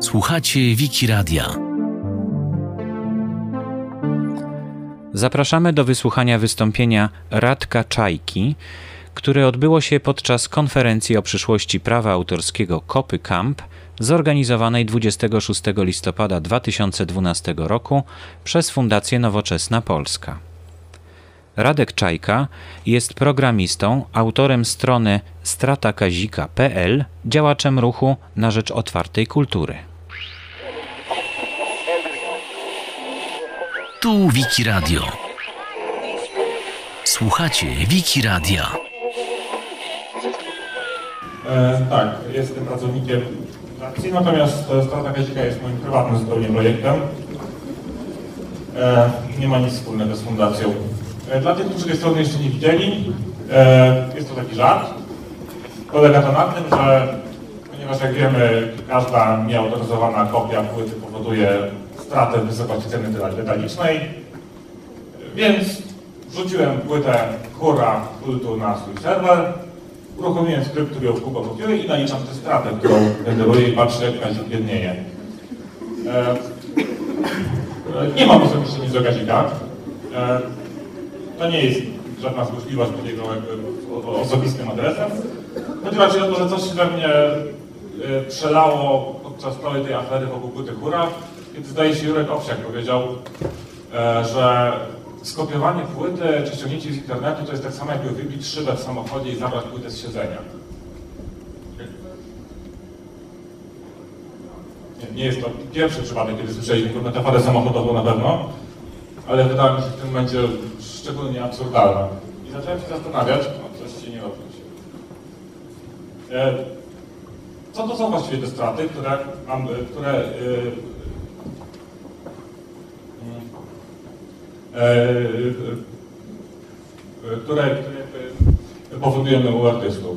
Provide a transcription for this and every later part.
Słuchacie Wiki Radia. Zapraszamy do wysłuchania wystąpienia Radka Czajki, które odbyło się podczas konferencji o przyszłości prawa autorskiego Kopy Camp zorganizowanej 26 listopada 2012 roku przez Fundację Nowoczesna Polska. Radek Czajka jest programistą, autorem strony stratakazika.pl, działaczem ruchu na rzecz otwartej kultury. Tu Wiki Radio. Słuchacie Wiki Radia. E, tak, jestem pracownikiem akcji, natomiast e, Strata Kazika jest moim prywatnym zupełnie projektem. E, nie ma nic wspólnego z fundacją. E, dla tych, którzy tej strony jeszcze nie widzieli, e, jest to taki żart. Polega to na tym, że ponieważ jak wiemy, każda nieautoryzowana kopia płyty powoduje stratę wysokości ceny detalicznej, więc wrzuciłem płytę Hura płytu na swój serwer, uruchomiłem skrypt, który ją kopiuje i naliczam tę stratę, którą generuję i patrzę, jak kazik biednieje. E, nie mam osobiście nic do kazika. E, to nie jest żadna złośliwość pod jego o- osobistym adresem. Chodzi raczej o to, że coś się we mnie e, przelało podczas całej tej afery wokół płyty Hura, kiedy zdaje się Jurek Owsiak powiedział, e, że skopiowanie płyty czy ściągnięcie z internetu to jest tak samo jakby wybić szybę w samochodzie i zabrać płytę z siedzenia. Nie, nie jest to pierwszy przypadek, kiedy słyszeliśmy metaforę samochodową na pewno, ale wydaje mi się w tym momencie szczególnie absurdalna. I zacząłem się zastanawiać, o coś się nie odbyć. E, co to są właściwie te straty, które, mam, e, które e, które, które e, powodujemy u artystów.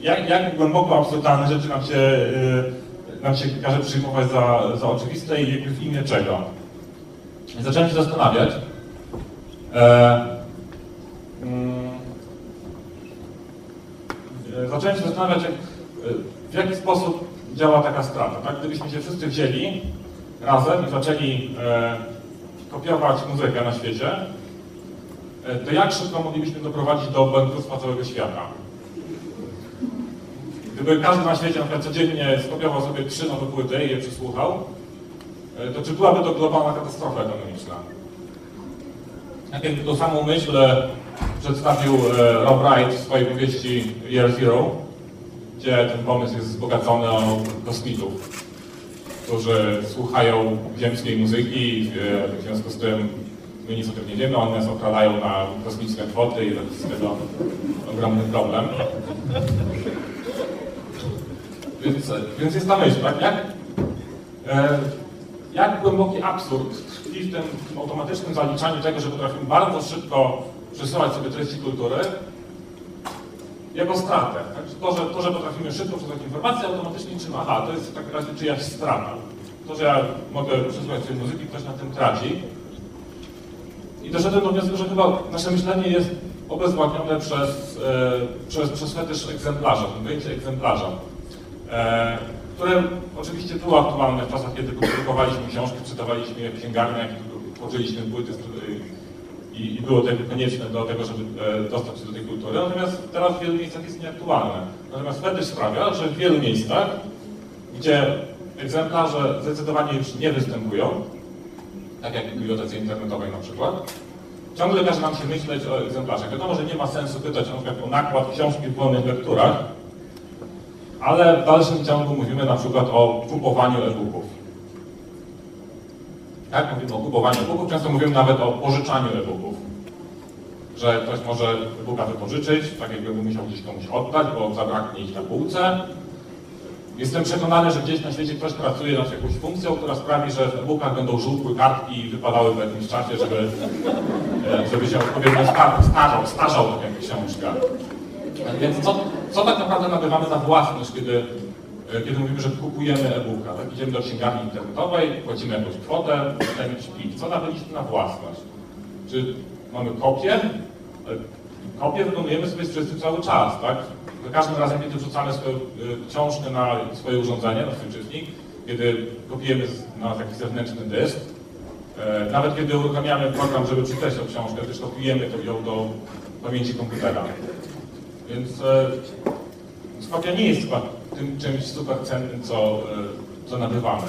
Jak, jak głęboko absurdalne rzeczy nam się, e, nam się każe przyjmować za, za oczywiste i jakby w imię czego? I zacząłem się zastanawiać. E, mm, e, zacząłem się zastanawiać, jak, e, w jaki sposób działa taka strata. Tak? Gdybyśmy się wszyscy wzięli razem i zaczęli e, kopiować muzykę na świecie, e, to jak szybko moglibyśmy doprowadzić do bankructwa całego świata? Gdyby każdy na świecie na przykład codziennie skopiował sobie trzy nowe płyty i je przysłuchał, e, to czy byłaby to globalna katastrofa ekonomiczna? Jak tą samą myśl przedstawił e, Rob Wright w swojej powieści Year Zero, gdzie ten pomysł jest wzbogacony o kosmitów, którzy słuchają ziemskiej muzyki, e, w związku z tym my nic o tym nie wiemy, one nas okradają na kosmiczne kwoty i to jest ogromny problem. Więc, więc jest ta myśl, tak? Jak, e, jak głęboki absurd tkwi w tym, automatycznym zaliczaniu tego, że potrafimy bardzo szybko przesyłać sobie treści kultury, jako stratę. Tak? To, że, to, że potrafimy szybko przesyłać informacje, automatycznie czym, aha, to jest w takim razie czyjaś strata. To, że ja mogę przesyłać sobie muzyki, ktoś na tym traci. I doszedłem do wniosku, że chyba nasze myślenie jest obezwładnione przez, e, przez, przez fetysz egzemplarza, pojęcie egzemplarza, które oczywiście było aktualne w czasach, kiedy publikowaliśmy książki, czytawaliśmy je w księgarniach, tworzyliśmy płyty i, i było to konieczne do tego, żeby e, dostać się do tej kultury. Natomiast teraz w wielu miejscach jest nieaktualne. Natomiast fetysz sprawia, że w wielu miejscach, gdzie egzemplarze zdecydowanie już nie występują, tak jak w bibliotece internetowej na przykład, ciągle każe nam się myśleć o egzemplarzach. Wiadomo, że nie ma sensu pytać o nakład książki w wolnych lekturach, ale w dalszym ciągu mówimy na przykład o kupowaniu e-booków. Jak mówimy o kupowaniu e-booków, często mówimy nawet o pożyczaniu e-booków. Że ktoś może e-booka wypożyczyć, tak jakby musiał gdzieś komuś oddać, bo zabraknie ich na półce. Jestem przekonany, że gdzieś na świecie ktoś pracuje nad jakąś funkcją, która sprawi, że w e-bookach będą żółkły kartki i wypadały w jakimś czasie, żeby, e, żeby się odpowiednio sta- starzał, starzał tak jak książka. Więc co, co tak naprawdę nabywamy na własność, kiedy, e, kiedy mówimy, że kupujemy e-booka? Tak? Idziemy do księgarni internetowej, płacimy jakąś kwotę, jakiś plik. Co nabyliśmy na własność? Czy mamy kopię? E, Kopię wykonujemy sobie wszyscy cały czas, tak? Za każdym razem, kiedy wrzucamy swoją y, książkę na swoje urządzenie, na swój czytnik, kiedy kopiujemy na taki zewnętrzny dysk, e, nawet kiedy uruchamiamy program, żeby przeczytać tę książkę, też kopiujemy ją do pamięci komputera. Więc e, kopia nie jest chyba tym czymś super cennym, co, e, co nabywamy.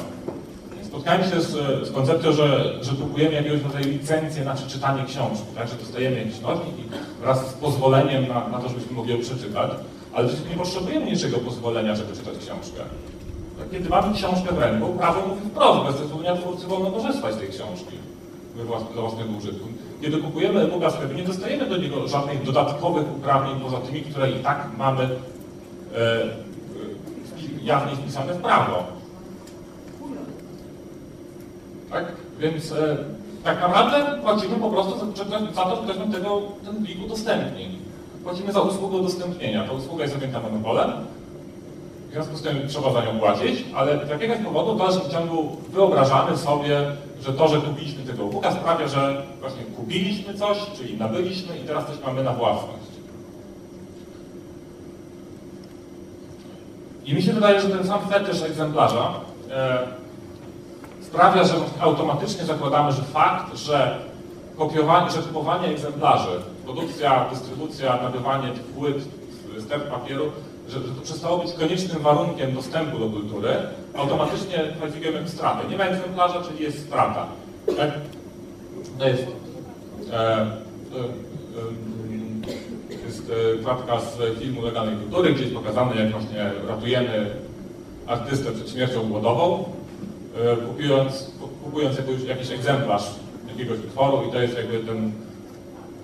Spotkałem się z, z koncepcją, że, że kupujemy jakiegoś rodzaju licencję na przeczytanie książki, tak? że dostajemy jakiś nośnik i wraz z pozwoleniem na, na to, żebyśmy mogli ją przeczytać, ale nie potrzebujemy niczego pozwolenia, żeby czytać książkę. Tak, Kiedy mamy książkę w ręku, prawo mówi wprost, bez zezwolenia twórcy wolno korzystać z tej książki dla własnego użytku. Kiedy kupujemy e-booka sklepie, nie dostajemy do niego żadnych dodatkowych uprawnień poza tymi, które i tak mamy e, e, jawnie wpisane w prawo. Tak? Więc e, tak naprawdę płacimy po prostu za, za to, że ktoś nam ten plik udostępni. Płacimy za usługę udostępnienia. Ta usługa jest objęta monopolem, w związku z tym trzeba za nią płacić, ale z jakiegoś powodu w dalszym ciągu wyobrażamy sobie, że to, że kupiliśmy tego e-booka sprawia, że właśnie kupiliśmy coś, czyli nabyliśmy i teraz coś mamy na własność. I mi się wydaje, że ten sam fetysz egzemplarza e, sprawia, że automatycznie zakładamy, że fakt, że kopiowanie, że kupowanie egzemplarzy, produkcja, dystrybucja, nabywanie tych płyt, sterk papieru, że, że to przestało być koniecznym warunkiem dostępu do kultury, automatycznie kwalifikujemy stratę. Nie ma egzemplarza, czyli jest strata. Tak? To jest, e, e, e, jest e, klatka z filmu Legalnej Kultury, gdzie jest pokazane, jak właśnie ratujemy artystę przed śmiercią głodową, e, kupując, kupując jakiś, jakiś egzemplarz jakiegoś utworu i to jest jakby ten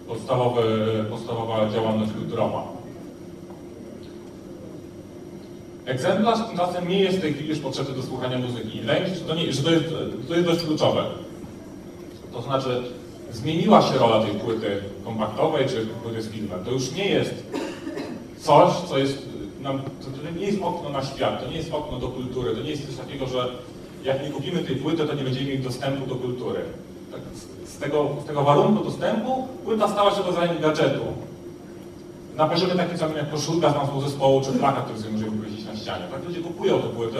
podstawowy, podstawowa działalność kulturowa. Egzemplarz tymczasem nie jest w tej chwili już potrzebny do słuchania muzyki. Się, że to, nie, że to, jest, to jest dość kluczowe. To znaczy, zmieniła się rola tej płyty kompaktowej czy płyty z filmem. To już nie jest coś, co jest nam, to, nie jest okno na świat, to nie jest okno do kultury, to nie jest coś takiego, że jak nie kupimy tej płyty, to nie będziemy mieli dostępu do kultury. Tak, z, tego, z tego warunku dostępu płyta stała się rodzajem gadżetu. Na poziomie takim samym jak koszulka z nazwą zespołu czy plakat, który sobie możemy Tak ludzie kupują te płyty,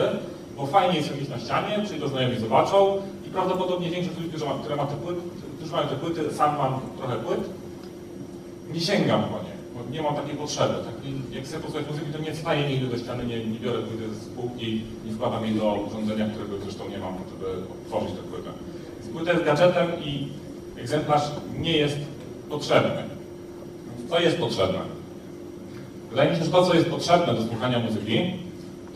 bo fajnie jest mieć na ścianie, przyjdą znajomi zobaczą i prawdopodobnie większość ludzi, którzy ma, które ma te płyty, którzy mają te płyty, sam mam trochę płyt, nie sięgam po nie, bo nie mam takiej potrzeby. Tak, jak chcę posłuchać muzyki, to nie wstaję nigdy do ściany, nie, nie biorę płyty z półki, nie wkładam jej do urządzenia, którego zresztą nie mam, żeby otworzyć tę płytę. Więc płyta jest gadżetem i egzemplarz nie jest potrzebny. Co jest potrzebne? Wydaje mi się, że to, co jest potrzebne do słuchania muzyki,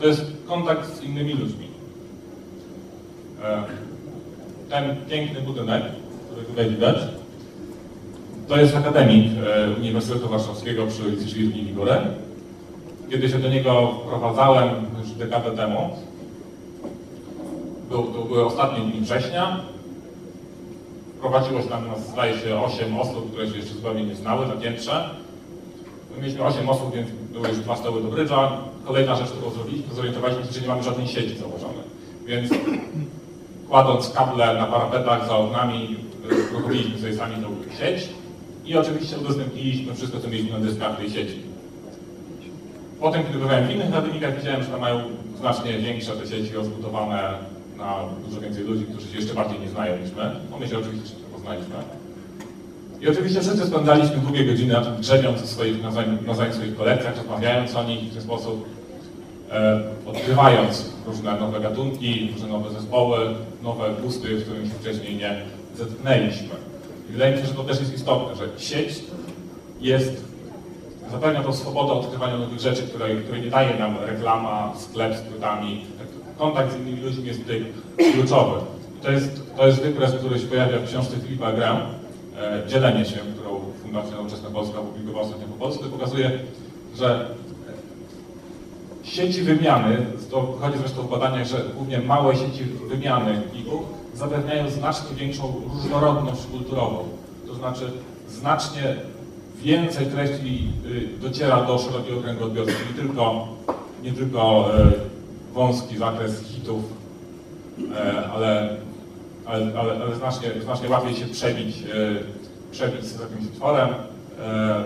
to jest kontakt z innymi ludźmi. E, Ten piękny budynek, który tutaj widać, to jest akademik e, Uniwersytetu Warszawskiego przy ulicy Żwirki Wigury. Kiedy się do niego wprowadzałem już dekadę temu, był, to były ostatnie dni września, Prowadziło się tam, zdaje się, 8 osób, które się jeszcze zupełnie nie znały na piętrze. My mieliśmy 8 osób, więc były już dwa stoły do brydża. Kolejna rzecz, którą zrobiliśmy, zorientowaliśmy się, że nie mamy żadnej sieci założonej. Więc kładąc kable na parapetach za oknami, uruchomiliśmy sobie sami tą sieć i oczywiście udostępniliśmy wszystko, co mieliśmy na dyskach tej sieci. Potem, kiedy bywałem w innych akademikach, widziałem, że tam mają znacznie większe te sieci rozbudowane na dużo więcej ludzi, którzy się jeszcze bardziej nie znają niż my. No my się oczywiście poznaliśmy. I oczywiście wszyscy spędzaliśmy długie godziny na tym grzebiąc swoich, nawzajem swoich kolekcjach, rozmawiając o nich i w ten sposób e, odkrywając różne nowe gatunki, różne nowe zespoły, nowe gusty, z którymi się wcześniej nie zetknęliśmy. I wydaje mi się, że to też jest istotne, że sieć jest, zapewnia tą swobodę odkrywania nowych rzeczy, której, której nie daje nam reklama, sklep z płytami. Kontakt z innymi ludźmi jest tutaj kluczowy. I to jest, to jest wykres, który się pojawia w książce Filipa e, Dzielenie się, którą Fundacja Nowoczesna Polska opublikowała ostatnio po polsku, pokazuje, że sieci wymiany, to wychodzi zresztą w badaniach, że głównie małe sieci wymiany plików zapewniają znacznie większą różnorodność kulturową. To znaczy znacznie więcej treści y, dociera do szerokiego kręgu odbiorców, nie tylko, nie tylko e, wąski zakres hitów, e, ale, ale, ale, ale znacznie, znacznie łatwiej się przebić, e, przebić z jakimś utworem. E,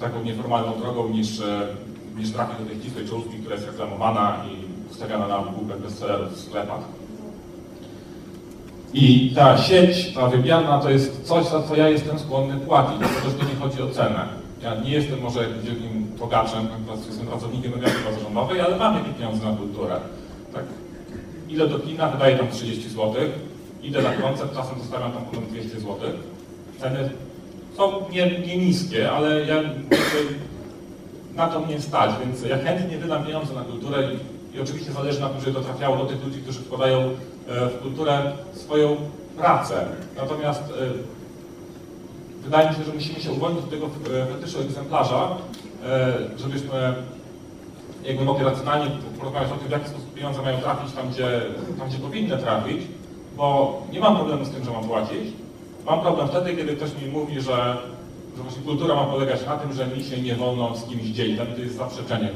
taką nieformalną drogą niż, e, niż trafić do tej ścisłej czołówki, która jest reklamowana i stawiana na półkach bestsellerów w sklepach. I ta sieć, ta wymiana to jest coś, za co ja jestem skłonny płacić, że to nie chodzi o cenę. Ja nie jestem może wielkim bogaczem, akurat jestem pracownikiem medialnej pozarządowej, ale mam jakieś pieniądze na kulturę. Tak? Idę do kina, wydaję tam 30 zł, idę na koncert, czasem zostawiam tam ponad 200 zł. Ceny są nie, nie niskie, ale ja na to mnie stać, więc ja chętnie wydam pieniądze na kulturę i, i oczywiście zależy na tym, żeby to trafiało do tych ludzi, którzy wkładają e, w kulturę swoją pracę. Natomiast e, wydaje mi się, że musimy się uwolnić od tego e, fetyszu egzemplarza, żebyśmy jakby mogli racjonalnie porozmawiać o tym, w jaki sposób pieniądze mają trafić tam, gdzie, tam, gdzie powinny trafić, bo nie mam problemu z tym, że mam płacić. Mam problem wtedy, kiedy ktoś mi mówi, że, że właśnie kultura ma polegać na tym, że mi się nie wolno z kimś dzielić. Dla mnie to jest zaprzeczenie,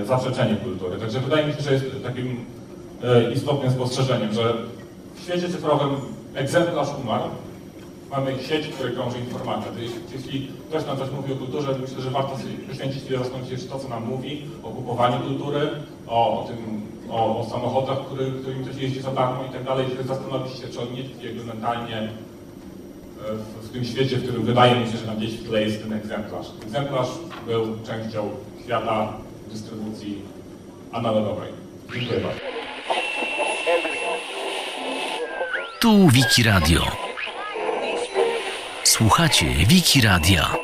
e, zaprzeczenie kultury. Także wydaje mi się, że jest takim e, istotnym spostrzeżeniem, że w świecie cyfrowym egzemplarz umarł, mamy sieć, w której krąży informacja. Jeśli, ktoś nam coś mówi o kulturze, myślę, że warto poświęcić chwilę się, to, co nam mówi o kupowaniu kultury, o, o tym, o, o samochodach, który, którymi ktoś jeździ za darmo i tak dalej, zastanowić się, czy on nie tkwi jakby mentalnie w, w tym świecie, w którym wydaje mi się, że na gdzieś w tle jest ten egzemplarz. Egzemplarz był częścią świata dystrybucji analogowej. Dziękuję bardzo. Tu Wiki Radio. Słuchacie Wiki Radia.